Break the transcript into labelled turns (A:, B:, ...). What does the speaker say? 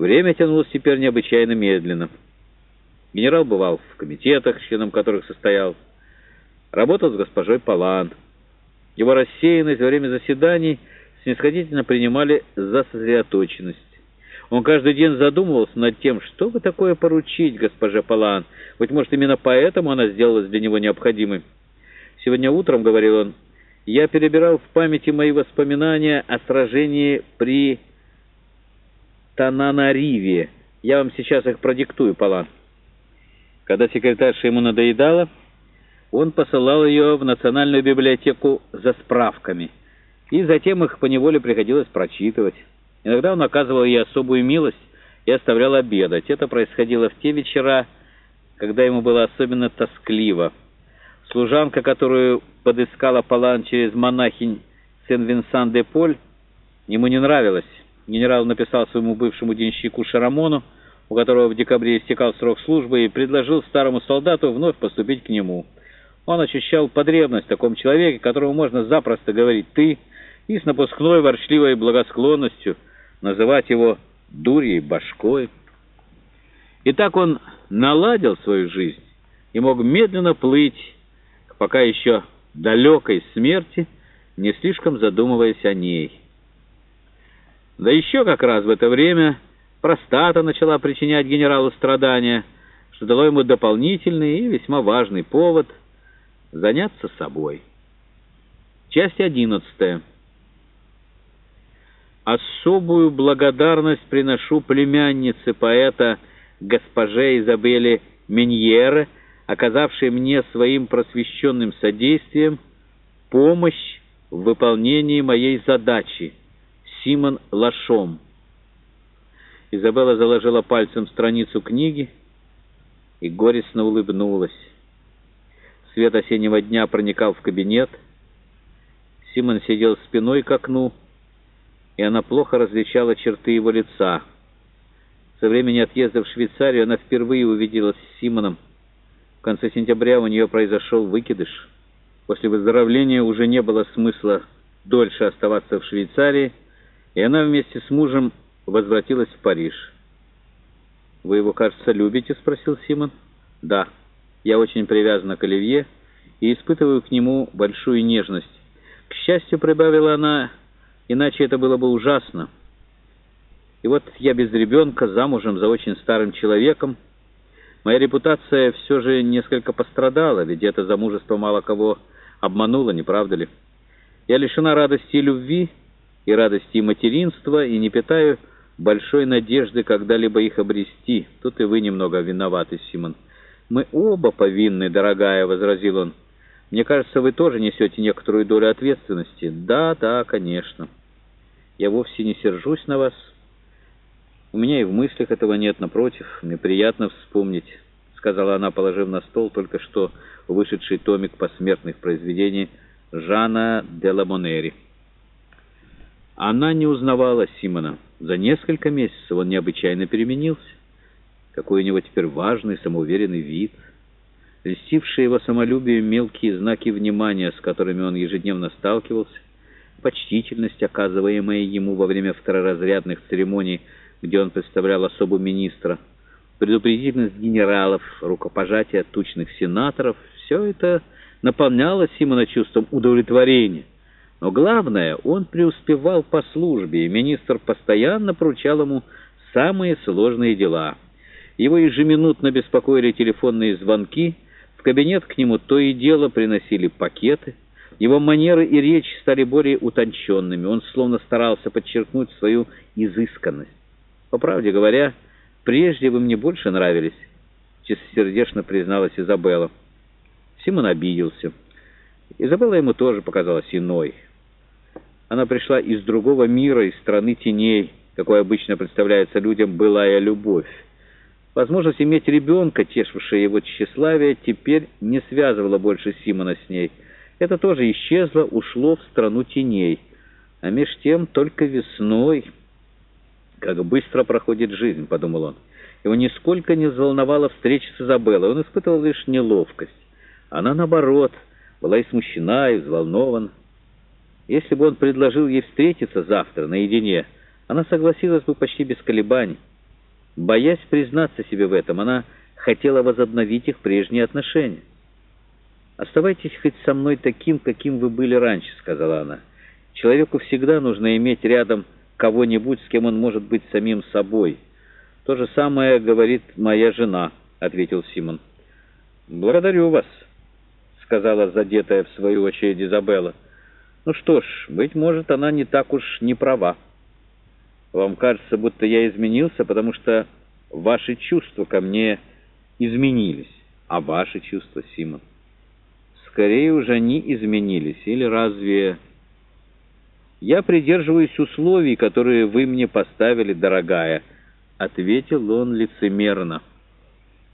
A: Время тянулось теперь необычайно медленно. Генерал бывал в комитетах, членом которых состоял, работал с госпожой Палан. Его рассеянность во время заседаний снисходительно принимали за сосредоточенность. Он каждый день задумывался над тем, что бы такое поручить госпоже Палан. Быть может, именно поэтому она сделалась для него необходимой. «Сегодня утром, — говорил он, — я перебирал в памяти мои воспоминания о сражении при Тананариве. Я вам сейчас их продиктую, Палан». Когда секретарша ему надоедала, он посылал ее в Национальную библиотеку за справками, и затем их поневоле приходилось прочитывать. Иногда он оказывал ей особую милость и оставлял обедать. Это происходило в те вечера, когда ему было особенно тоскливо. Служанка, которую подыскала Палан через монахинь Сен-Винсан-де-Поль, ему не нравилась. Генерал написал своему бывшему денщику Шарамону, у которого в декабре истекал срок службы, и предложил старому солдату вновь поступить к нему. Он ощущал потребность в таком человеке, которому можно запросто говорить «ты», и с напускной ворчливой благосклонностью – называть его дурьей башкой. И так он наладил свою жизнь и мог медленно плыть к пока еще далекой смерти, не слишком задумываясь о ней. Да еще как раз в это время простата начала причинять генералу страдания, что дало ему дополнительный и весьма важный повод заняться собой. Часть одиннадцатая. Особую благодарность приношу племяннице поэта госпоже Изабелле Меньере, оказавшей мне своим просвещенным содействием помощь в выполнении моей задачи. Симон Лашом. Изабелла заложила пальцем страницу книги и горестно улыбнулась. Свет осеннего дня проникал в кабинет. Симон сидел спиной к окну, и она плохо различала черты его лица. Со времени отъезда в Швейцарию она впервые увиделась с Симоном. В конце сентября у нее произошел выкидыш. После выздоровления уже не было смысла дольше оставаться в Швейцарии, и она вместе с мужем возвратилась в Париж. «Вы его, кажется, любите?» — спросил Симон. «Да, я очень привязана к Оливье и испытываю к нему большую нежность. К счастью, прибавила она, Иначе это было бы ужасно. И вот я без ребенка, замужем за очень старым человеком. Моя репутация все же несколько пострадала, ведь это замужество мало кого обмануло, не правда ли? Я лишена радости и любви, и радости материнства, и не питаю большой надежды когда-либо их обрести. Тут и вы немного виноваты, Симон. Мы оба повинны, дорогая, — возразил он. Мне кажется, вы тоже несете некоторую долю ответственности. Да, да, конечно. Я вовсе не сержусь на вас. У меня и в мыслях этого нет, напротив, мне приятно вспомнить, сказала она, положив на стол только что вышедший томик посмертных произведений Жана де Ламонери. Она не узнавала Симона. За несколько месяцев он необычайно переменился. Какой у него теперь важный, самоуверенный вид. Льстившие его самолюбие мелкие знаки внимания, с которыми он ежедневно сталкивался, почтительность, оказываемая ему во время второразрядных церемоний, где он представлял особу министра, предупредительность генералов, рукопожатие тучных сенаторов — все это наполняло Симона чувством удовлетворения. Но главное, он преуспевал по службе, и министр постоянно поручал ему самые сложные дела. Его ежеминутно беспокоили телефонные звонки, в кабинет к нему то и дело приносили пакеты — его манеры и речь стали более утонченными. Он словно старался подчеркнуть свою изысканность. По правде говоря, прежде вы мне больше нравились, чистосердечно призналась Изабелла. Симон обиделся. Изабелла ему тоже показалась иной. Она пришла из другого мира, из страны теней, какой обычно представляется людям былая любовь. Возможность иметь ребенка, тешившая его тщеславие, теперь не связывала больше Симона с ней — это тоже исчезло, ушло в страну теней. А меж тем только весной... «Как быстро проходит жизнь», — подумал он. Его нисколько не взволновала встреча с Изабеллой, он испытывал лишь неловкость. Она, наоборот, была и смущена, и взволнована. Если бы он предложил ей встретиться завтра наедине, она согласилась бы почти без колебаний. Боясь признаться себе в этом, она хотела возобновить их прежние отношения. «Оставайтесь хоть со мной таким, каким вы были раньше», — сказала она. «Человеку всегда нужно иметь рядом кого-нибудь, с кем он может быть самим собой». «То же самое говорит моя жена», — ответил Симон. «Благодарю вас», — сказала задетая в свою очередь Изабелла. «Ну что ж, быть может, она не так уж не права. Вам кажется, будто я изменился, потому что ваши чувства ко мне изменились. А ваши чувства, Симон? Скорее уже они изменились. Или разве... Я придерживаюсь условий, которые вы мне поставили, дорогая, — ответил он лицемерно.